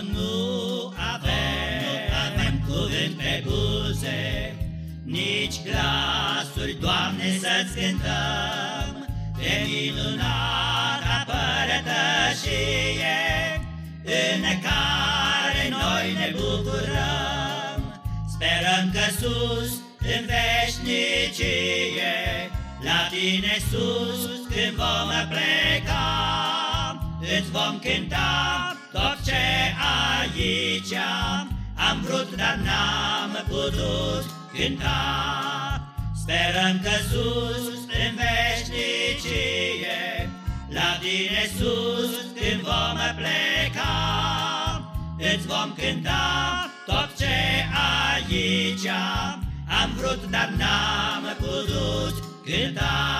nu avem, nu avem cuvânt pe buze, nici glasuri, Doamne, să-ți cântăm de minunata părătășie în care noi ne bucurăm. Sperăm că sus, în veșnicie, la tine sus, când vom pleca, îți vom cânta aici am vrut, dar n-am putut cânta. Sperăm că sus, în veșnicie, la tine sus, când vom pleca, îți vom cânta tot ce aici am vrut, dar n-am putut cânta.